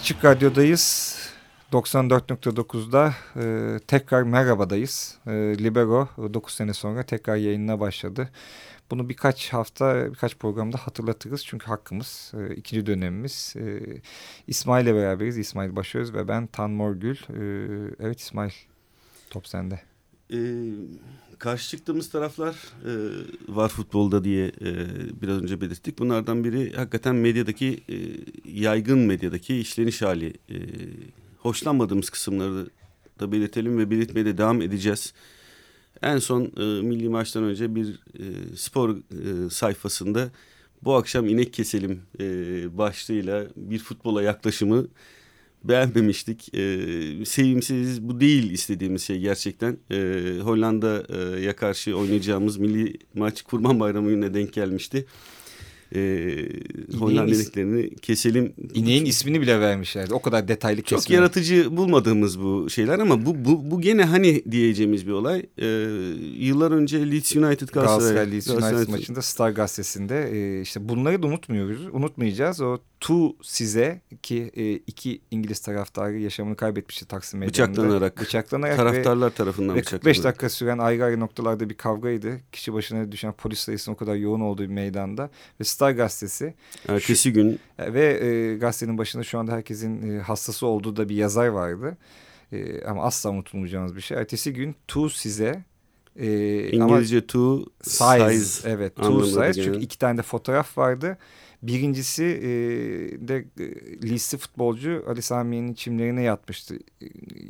Açık Radyo'dayız. 94.9'da e, tekrar merhabadayız. E, Libero 9 sene sonra tekrar yayınına başladı. Bunu birkaç hafta, birkaç programda hatırlatırız. Çünkü hakkımız, e, ikinci dönemimiz. E, İsmail ile beraberiz. İsmail Başöz ve ben Tan Morgül. E, evet İsmail, top sende. Ee, karşı çıktığımız taraflar e, var futbolda diye e, biraz önce belirttik. Bunlardan biri hakikaten medyadaki, e, yaygın medyadaki işleniş hali. E, hoşlanmadığımız kısımları da belirtelim ve belirtmeye de devam edeceğiz. En son e, milli maçtan önce bir e, spor e, sayfasında bu akşam inek keselim e, başlığıyla bir futbola yaklaşımı beğenmemiştik. E, sevimsiz bu değil istediğimiz şey gerçekten. E, Hollanda'ya karşı oynayacağımız milli maç Kurban Bayramı gününe denk gelmişti e, Hollanda ineklerini keselim. İneğin ismini bile vermişlerdi. O kadar detaylı kesme. Çok yaratıcı bulmadığımız bu şeyler ama bu bu, bu gene hani diyeceğimiz bir olay. E, yıllar önce Leeds United Galatasaray Leeds United, United maçında Star gazetesinde e, işte bunları da unutmuyoruz. Unutmayacağız. O tu size ki e, iki İngiliz taraftarı yaşamını kaybetmişti Taksim Meydanı'nda. Bıçaklanarak. Bıçaklanarak. Taraftarlar ve, tarafından ve 45 dakika süren ayrı ayrı noktalarda bir kavgaydı. Kişi başına düşen polis sayısının o kadar yoğun olduğu bir meydanda. Ve Star gazetesi. Ertesi şu, gün. E, ve e, gazetenin başında şu anda herkesin e, hastası olduğu da bir yazar vardı. E, ama asla unutulmayacağımız bir şey. Ertesi gün tu size e, İngilizce ama to size, size evet to size çünkü iki tane de fotoğraf vardı. Birincisi e, de e, liste futbolcu Ali Samiye'nin çimlerine yatmıştı e,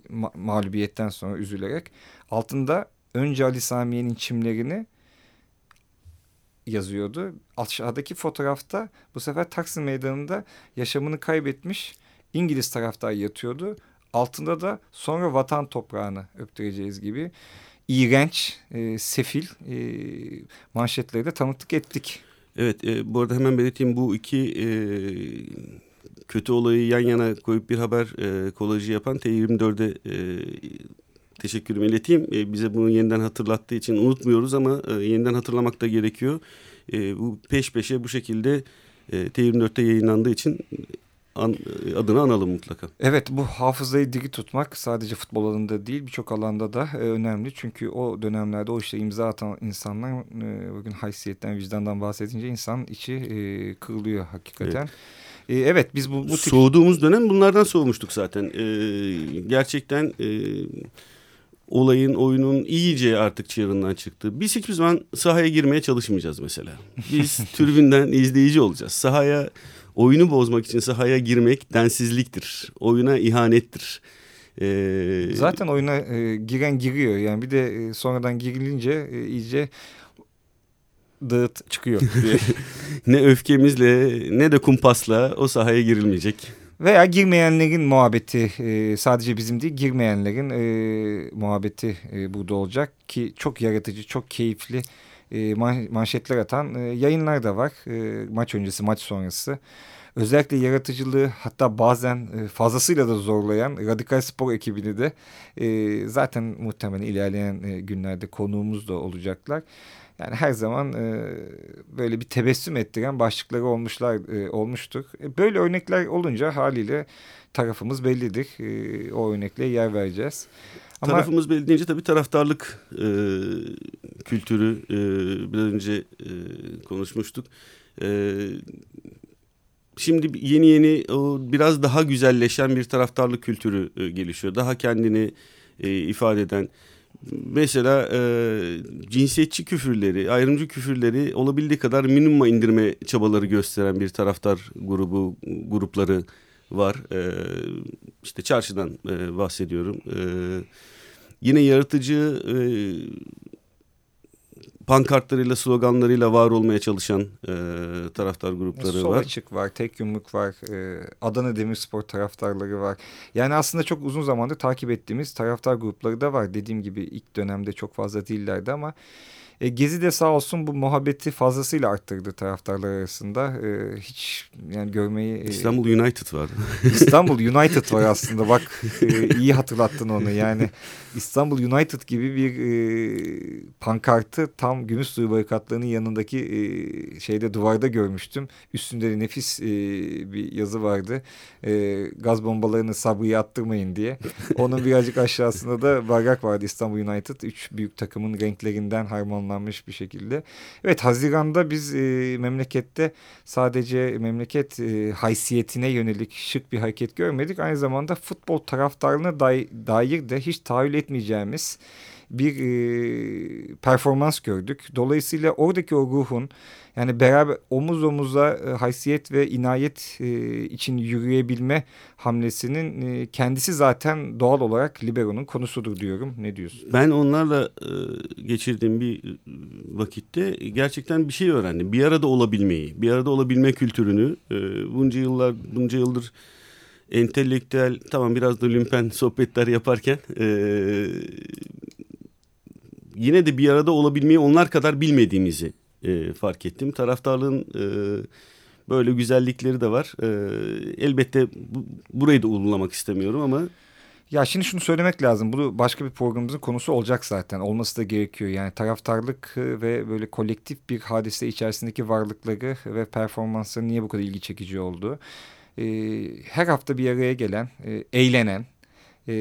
ma mağlubiyetten sonra üzülerek. Altında önce Ali Samiye'nin çimlerini yazıyordu. Aşağıdaki fotoğrafta bu sefer Taksim Meydanı'nda yaşamını kaybetmiş İngiliz taraftar yatıyordu. Altında da sonra vatan toprağını öptüreceğiz gibi iğrenç, e, sefil e, manşetleri de tanıklık ettik. Evet e, bu arada hemen belirteyim bu iki e, kötü olayı yan yana koyup bir haber e, kolajı yapan T24'e e, teşekkürümü ileteyim. E, bize bunu yeniden hatırlattığı için unutmuyoruz ama e, yeniden hatırlamak da gerekiyor. E, bu peş peşe bu şekilde e, T24'te yayınlandığı için an, adını analım mutlaka. Evet bu hafızayı diri tutmak sadece futbol alanında değil birçok alanda da e, önemli. Çünkü o dönemlerde o işte imza atan insanlar e, bugün haysiyetten vicdandan bahsedince insan içi e, kırılıyor hakikaten. Evet. E, evet biz bu, bu tip... Soğuduğumuz dönem bunlardan soğumuştuk zaten. E, gerçekten... E, olayın, oyunun iyice artık çığırından çıktı. Biz hiçbir zaman sahaya girmeye çalışmayacağız mesela. Biz [LAUGHS] tribünden izleyici olacağız. Sahaya oyunu bozmak için sahaya girmek densizliktir. Oyuna ihanettir. Ee, Zaten oyuna e, giren giriyor. Yani bir de e, sonradan girilince e, iyice dağıt çıkıyor. [LAUGHS] ne öfkemizle ne de kumpasla o sahaya girilmeyecek. Veya girmeyenlerin muhabbeti e, sadece bizim değil girmeyenlerin e, muhabbeti e, burada olacak ki çok yaratıcı, çok keyifli e, manşetler atan e, yayınlar da var. E, maç öncesi, maç sonrası. Özellikle yaratıcılığı hatta bazen fazlasıyla da zorlayan Radikal Spor ekibini de zaten muhtemelen ilerleyen günlerde konuğumuz da olacaklar. Yani her zaman e, böyle bir tebessüm ettiren başlıkları olmuşlar e, olmuştur. E, böyle örnekler olunca haliyle tarafımız bellidir. E, o örnekliğe yer vereceğiz. Ama... Tarafımız belli deyince tabii taraftarlık e, kültürü e, biraz önce e, konuşmuştuk. E, şimdi yeni yeni o biraz daha güzelleşen bir taraftarlık kültürü e, gelişiyor. Daha kendini e, ifade eden mesela e, cinsiyetçi küfürleri, ayrımcı küfürleri olabildiği kadar minimuma indirme çabaları gösteren bir taraftar grubu grupları var. E, işte çarşıdan e, bahsediyorum. E, yine yaratıcı e, pankartlarıyla, sloganlarıyla var olmaya çalışan e, taraftar grupları Sol var. Sol açık var, tek yumruk var, e, Adana Demirspor taraftarları var. Yani aslında çok uzun zamandır takip ettiğimiz taraftar grupları da var. Dediğim gibi ilk dönemde çok fazla değillerdi ama e, Gezi de sağ olsun bu muhabbeti fazlasıyla arttırdı taraftarlar arasında. E, hiç yani görmeyi... E, İstanbul United var. [LAUGHS] İstanbul [LAUGHS] United var aslında bak e, iyi hatırlattın onu. Yani İstanbul United gibi bir e, pankartı tam Gümüşsuyu barikatlarının yanındaki e, şeyde duvarda görmüştüm. Üstünde de nefis e, bir yazı vardı. E, gaz bombalarını Sabri'ye attırmayın diye. Onun birazcık aşağısında da bayrak vardı İstanbul United. Üç büyük takımın renklerinden harmanlanmış bir şekilde. Evet Haziran'da biz e, memlekette sadece memleket e, haysiyetine yönelik şık bir hareket görmedik. Aynı zamanda futbol taraftarına dair de hiç tahayyül etmeyeceğimiz bir e, performans gördük. Dolayısıyla oradaki o ruhun yani beraber omuz omuza e, haysiyet ve inayet e, için yürüyebilme hamlesinin e, kendisi zaten doğal olarak Libero'nun konusudur diyorum. Ne diyorsun? Ben onlarla e, geçirdiğim bir e, vakitte gerçekten bir şey öğrendim. Bir arada olabilmeyi, bir arada olabilme kültürünü e, bunca yıllar, bunca yıldır entelektüel tamam biraz da lümpen [LAUGHS] sohbetler yaparken e, yine de bir arada olabilmeyi onlar kadar bilmediğimizi e, fark ettim. Taraftarlığın e, böyle güzellikleri de var. E, elbette bu, burayı da uygulamak istemiyorum ama... Ya şimdi şunu söylemek lazım. Bu başka bir programımızın konusu olacak zaten. Olması da gerekiyor. Yani taraftarlık ve böyle kolektif bir hadise içerisindeki varlıkları ve performansları niye bu kadar ilgi çekici oldu? Ee, her hafta bir araya gelen, e, eğlenen, e,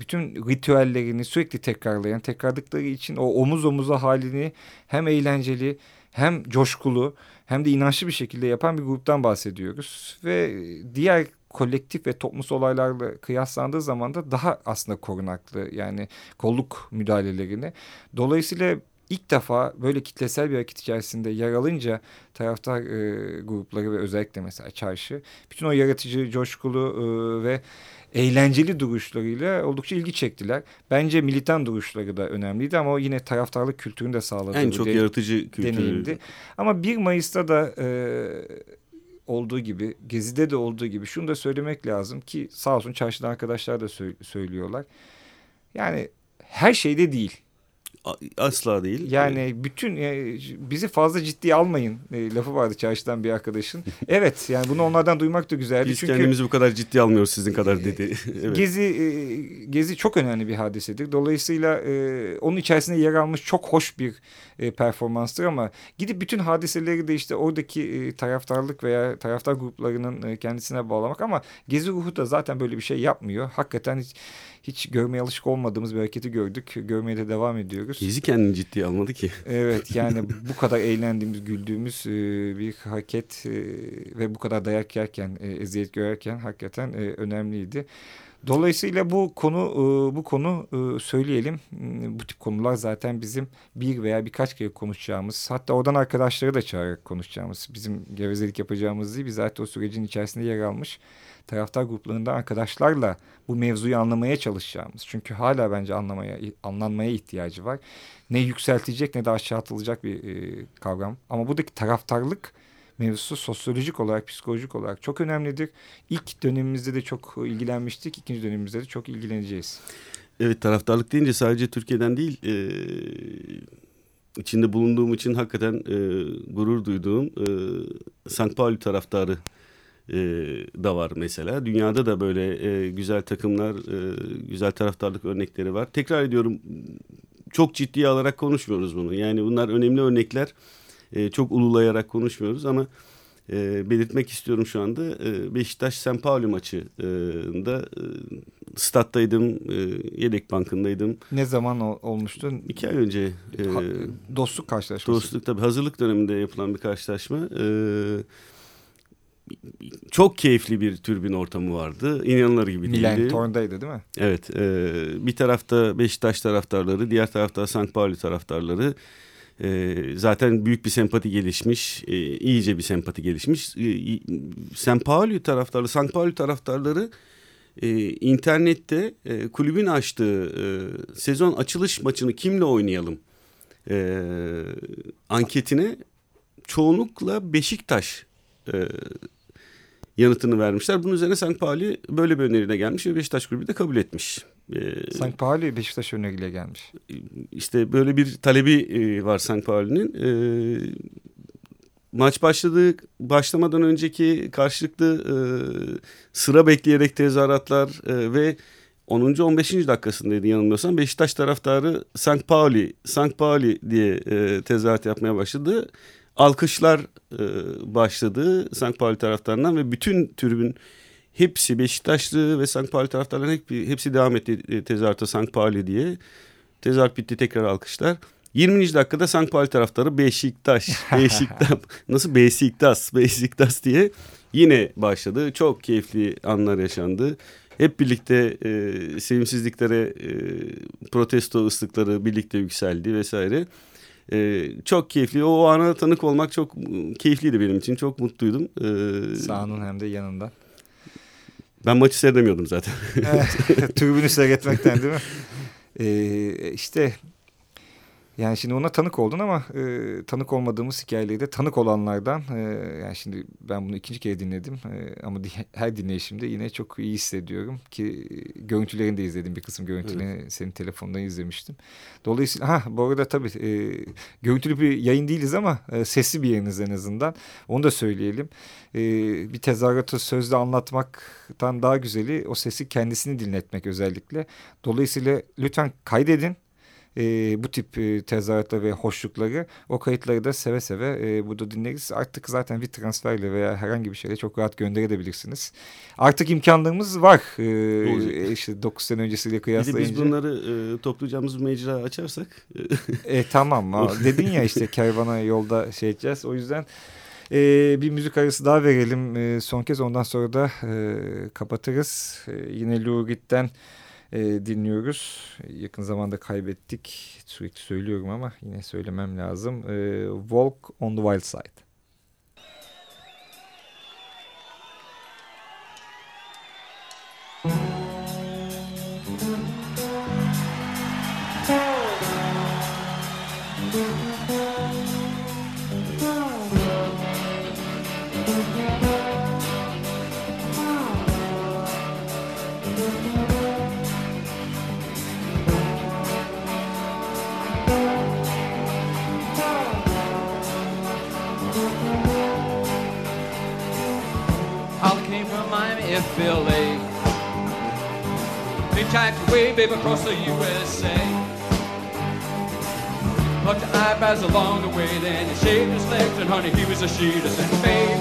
bütün ritüellerini sürekli tekrarlayan, tekrarladıkları için o omuz omuza halini hem eğlenceli hem coşkulu hem de inançlı bir şekilde yapan bir gruptan bahsediyoruz. Ve diğer kolektif ve toplumsal olaylarla kıyaslandığı zaman da daha aslında korunaklı yani kolluk müdahalelerini. Dolayısıyla ilk defa böyle kitlesel bir hareket içerisinde yer alınca taraftar e, grupları ve özellikle mesela çarşı bütün o yaratıcı, coşkulu e, ve eğlenceli duruşlarıyla oldukça ilgi çektiler. Bence militan duruşları da önemliydi ama o yine taraftarlık kültürünü de sağladı. En çok yaratıcı kültürü. Deneyimdi. Ama 1 Mayıs'ta da e, olduğu gibi, Gezi'de de olduğu gibi şunu da söylemek lazım ki sağ olsun çarşıda arkadaşlar da söylüyorlar. Yani her şeyde değil. Asla değil. Yani bütün e, bizi fazla ciddiye almayın e, lafı vardı çarşıdan bir arkadaşın. [LAUGHS] evet yani bunu onlardan duymak da güzeldi. Biz Çünkü, kendimizi bu kadar ciddiye almıyoruz sizin kadar dedi. [LAUGHS] evet. Gezi e, Gezi çok önemli bir hadisedir. Dolayısıyla e, onun içerisinde yer almış çok hoş bir e, performanstır ama gidip bütün hadiseleri de işte oradaki e, taraftarlık veya taraftar gruplarının e, kendisine bağlamak ama Gezi ruhu da zaten böyle bir şey yapmıyor. Hakikaten hiç hiç görmeye alışık olmadığımız bir hareketi gördük. Görmeye de devam ediyoruz. Gezi kendini ciddiye almadı ki. Evet [LAUGHS] yani bu kadar eğlendiğimiz, güldüğümüz e, bir hareket e, ve bu kadar dayak yerken, e, eziyet görerken hakikaten e, önemliydi. Dolayısıyla bu konu bu konu söyleyelim. Bu tip konular zaten bizim bir veya birkaç kere konuşacağımız hatta oradan arkadaşları da çağırarak konuşacağımız bizim gevezelik yapacağımız değil. Biz zaten o sürecin içerisinde yer almış taraftar gruplarında arkadaşlarla bu mevzuyu anlamaya çalışacağımız. Çünkü hala bence anlamaya anlanmaya ihtiyacı var. Ne yükseltecek ne de aşağıtılacak bir e, kavram. Ama buradaki taraftarlık mevzusu sosyolojik olarak, psikolojik olarak çok önemlidir. İlk dönemimizde de çok ilgilenmiştik. ikinci dönemimizde de çok ilgileneceğiz. Evet taraftarlık deyince sadece Türkiye'den değil e, içinde bulunduğum için hakikaten e, gurur duyduğum e, St. Pauli taraftarı e, da var mesela. Dünyada da böyle e, güzel takımlar, e, güzel taraftarlık örnekleri var. Tekrar ediyorum çok ciddiye alarak konuşmuyoruz bunu. Yani bunlar önemli örnekler. E, çok ululayarak konuşmuyoruz ama e, belirtmek istiyorum şu anda. E, Beşiktaş St. Pauli maçında e, stat'taydım, e, yedek bankındaydım. Ne zaman olmuştu? İki ay önce. E, ha, dostluk karşılaşması. Dostluk tabii hazırlık döneminde yapılan bir karşılaşma. Evet çok keyifli bir türbin ortamı vardı. İnanılır gibi değildi. Milan Torn'daydı değil mi? Evet. E, bir tarafta Beşiktaş taraftarları, diğer tarafta St. Pauli taraftarları. E, zaten büyük bir sempati gelişmiş, e, iyice bir sempati gelişmiş. E, St. Pauli taraftarları, St. Pauli taraftarları e, internette e, kulübün açtığı e, sezon açılış maçını kimle oynayalım e, anketine çoğunlukla Beşiktaş e, yanıtını vermişler. Bunun üzerine St. Pauli böyle bir öneriyle gelmiş ve Beşiktaş kulübü de kabul etmiş. Ee, St. Pauli Beşiktaş öneriyle gelmiş. İşte böyle bir talebi e, var St. Pauli'nin. Ee, maç başladığı başlamadan önceki karşılıklı e, sıra bekleyerek tezahüratlar e, ve 10. 15. dakikasındaydı yanılmıyorsam Beşiktaş taraftarı St. Pauli, St. Pauli diye e, tezahürat yapmaya başladı. Alkışlar e, başladı St. Pauli taraftarından ve bütün tribün hepsi Beşiktaşlı ve St. Pauli taraftarların hep, hepsi devam etti e, tezahürata St. Pauli diye. Tezahürat bitti tekrar alkışlar. 20. dakikada St. Pauli taraftarı Beşiktaş, [LAUGHS] Beşiktaş, nasıl Beşiktaş, Beşiktaş diye yine başladı. Çok keyifli anlar yaşandı. Hep birlikte e, sevimsizliklere, e, protesto ıslıkları birlikte yükseldi vesaire. E, çok keyifli. O, ana tanık olmak çok keyifliydi benim için. Çok mutluydum. E, Sağının hem de yanından. Ben maçı seyredemiyordum zaten. [LAUGHS] [LAUGHS] Tribünü seyretmekten değil mi? [LAUGHS] Ee, işte yani şimdi ona tanık oldun ama e, tanık olmadığımız hikayeleri de tanık olanlardan e, yani şimdi ben bunu ikinci kere dinledim e, ama di her dinleyişimde yine çok iyi hissediyorum ki e, görüntülerini de izledim bir kısım görüntülerini evet. senin telefondan izlemiştim. Dolayısıyla ha bu arada tabii e, görüntülü bir yayın değiliz ama e, sesli bir yayınız en azından onu da söyleyelim. E, bir tezahüratı sözle anlatmaktan daha güzeli o sesi kendisini dinletmek özellikle. Dolayısıyla lütfen kaydedin e, bu tip e, tezahüratları ve hoşlukları o kayıtları da seve seve e, burada dinleriz. Artık zaten bir transferle veya herhangi bir şeyle çok rahat gönderebilirsiniz. Artık imkanlarımız var. E, işte 9 sene öncesiyle kıyaslayınca. Bir biz bunları e, toplayacağımız mecra açarsak. e, tamam [LAUGHS] dedin ya işte kervana yolda şey edeceğiz. O yüzden... Ee, bir müzik arası daha verelim ee, son kez ondan sonra da e, kapatırız. Ee, yine Lou Reed'den e, dinliyoruz. Yakın zamanda kaybettik. Sürekli söylüyorum ama yine söylemem lazım. E, Walk on the Wild Side. FLA. Hitchhiked away, baby, across the USA. Plucked the eyebrows along the way, then he shaved his legs, and honey, he was a. I said, babe,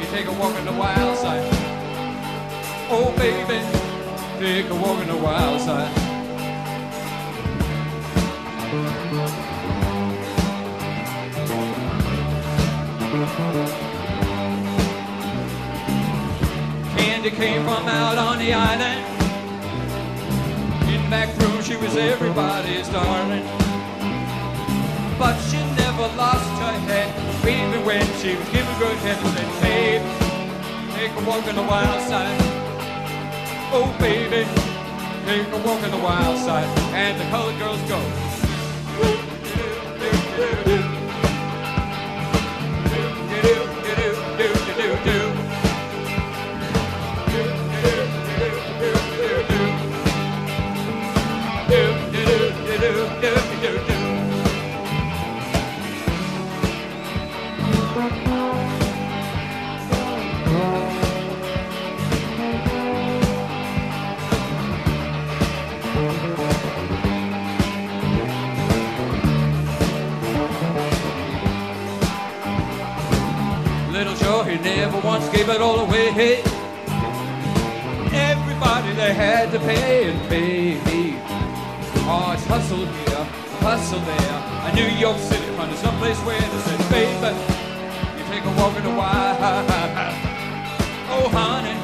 you take a walk on the wild side. Oh, baby, take a walk on the wild side. Candy came from out on the island. In back room, she was everybody's darling. But she never lost her head, even when she was giving good head and said, babe, take a walk on the wild side. Oh, baby, take a walk on the wild side. And the colored girls go. Once gave it all away. Everybody they had to pay and pay me. Oh, it's hustle here, hustle there. A New York City honey, someplace where they said, baby, you take a walk in the wild. [LAUGHS] Oh, honey,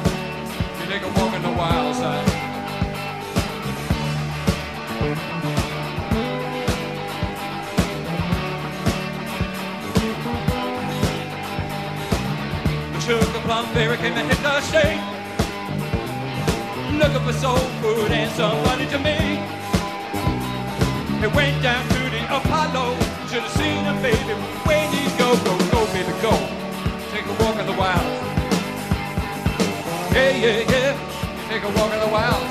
a plum fairy, came and hit the shade. Looking for soul food and somebody to me. He went down to the Apollo, should have seen him, baby. Would he go? Go, go, baby, go. Take a walk in the wild. Yeah, yeah, yeah. Take a walk in the wild.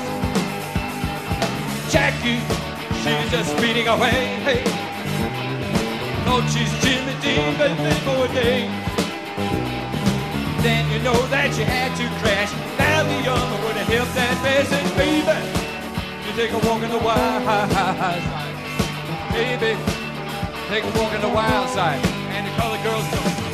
Jackie, she's just speeding away. Hey. She's Jimmy Dean, baby, for a day. Then you had to crash. Now the young would have helped that passage, baby. You take a walk in the wild side, baby. Take a walk in the wild side, and the colored girls come.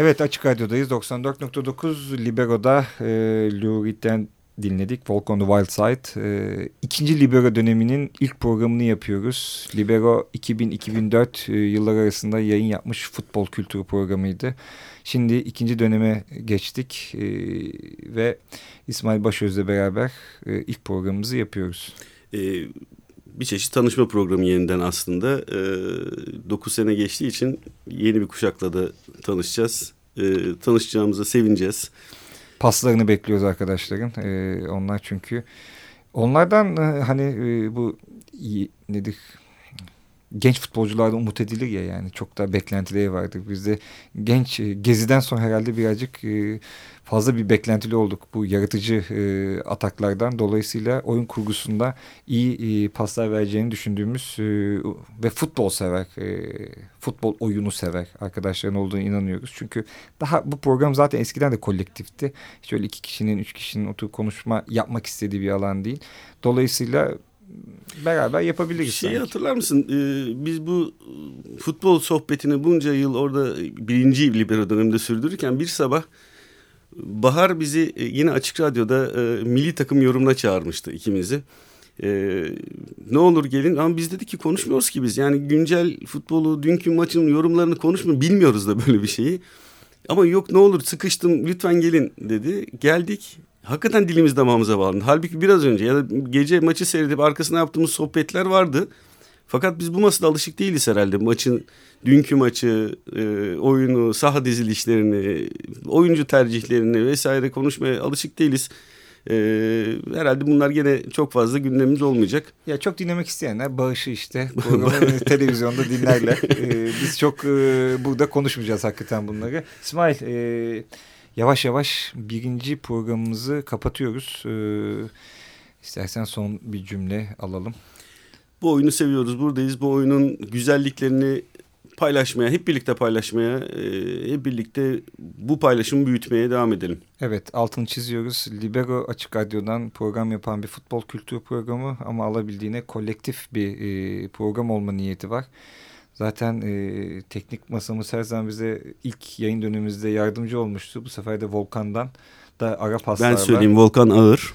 Evet Açık Radyo'dayız. 94.9 Libero'da e, Lou Reed'den dinledik. Walk on the Wild Side. E, ikinci Libero döneminin ilk programını yapıyoruz. Libero 2000-2004 e, yıllar arasında yayın yapmış futbol kültürü programıydı. Şimdi ikinci döneme geçtik e, ve İsmail Başöz'le beraber e, ilk programımızı yapıyoruz. E, bir çeşit tanışma programı yeniden aslında. E, 9 sene geçtiği için yeni bir kuşakla da tanışacağız. E, tanışacağımıza sevineceğiz. Paslarını bekliyoruz arkadaşların. E, onlar çünkü onlardan e, hani e, bu nedir genç futbolcularda umut edilir ya yani çok da beklentileri vardır. Biz de genç e, geziden sonra herhalde birazcık e, fazla bir beklentili olduk bu yaratıcı e, ataklardan. Dolayısıyla oyun kurgusunda iyi paslar vereceğini düşündüğümüz ve futbol sever, futbol oyunu sever arkadaşların olduğunu inanıyoruz. Çünkü daha bu program zaten eskiden de kolektifti. Şöyle iki kişinin, üç kişinin oturup konuşma yapmak istediği bir alan değil. Dolayısıyla beraber yapabiliriz. Şeyi sanki. hatırlar mısın? Ee, biz bu futbol sohbetini bunca yıl orada birinci libero döneminde sürdürürken bir sabah Bahar bizi e, yine Açık Radyo'da e, milli takım yorumuna çağırmıştı ikimizi. E, ne olur gelin ama biz dedik ki konuşmuyoruz ki biz. Yani güncel futbolu, dünkü maçın yorumlarını konuşmuyor. Bilmiyoruz da böyle bir şeyi. Ama yok ne olur sıkıştım lütfen gelin dedi. Geldik hakikaten dilimiz damağımıza bağlandı. Halbuki biraz önce ya da gece maçı seyredip arkasına yaptığımız sohbetler vardı. Fakat biz bu masada alışık değiliz herhalde. Maçın dünkü maçı, e, oyunu, saha dizilişlerini, oyuncu tercihlerini vesaire konuşmaya alışık değiliz. E, herhalde bunlar gene çok fazla gündemimiz olmayacak. Ya çok dinlemek isteyenler bağışı işte [LAUGHS] programı televizyonda dinlerler. [LAUGHS] E, biz çok e, burada konuşmayacağız hakikaten bunları. İsmail e, yavaş yavaş birinci programımızı kapatıyoruz. E, istersen son bir cümle alalım. Bu oyunu seviyoruz, buradayız. Bu oyunun güzelliklerini paylaşmaya, hep birlikte paylaşmaya, e, hep birlikte bu paylaşımı büyütmeye devam edelim. Evet, altını çiziyoruz. Libero Açık Radyo'dan program yapan bir futbol kültürü programı ama alabildiğine kolektif bir e, program olma niyeti var. Zaten e, teknik masamız her zaman bize ilk yayın dönemimizde yardımcı olmuştu. Bu sefer de Volkan'dan da ara paslarla. Ben söyleyeyim Volkan Ağır.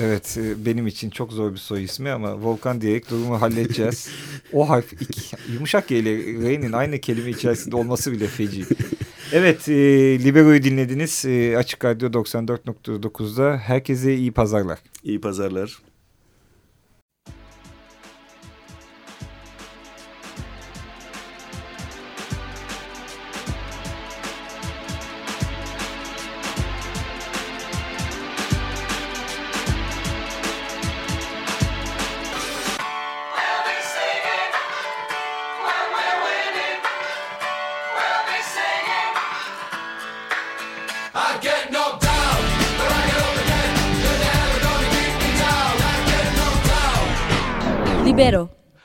Evet e, benim için çok zor bir soy ismi ama Volkan diyerek durumu halledeceğiz. o harf iki, yumuşak G ile R'nin aynı kelime içerisinde olması bile feci. Evet e, Libero'yu dinlediniz. E, Açık Radyo 94.9'da. Herkese iyi pazarlar. İyi pazarlar.